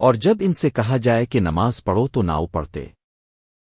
اور جب ان سے کہا جائے کہ نماز پڑھو تو ناؤ پڑھتے۔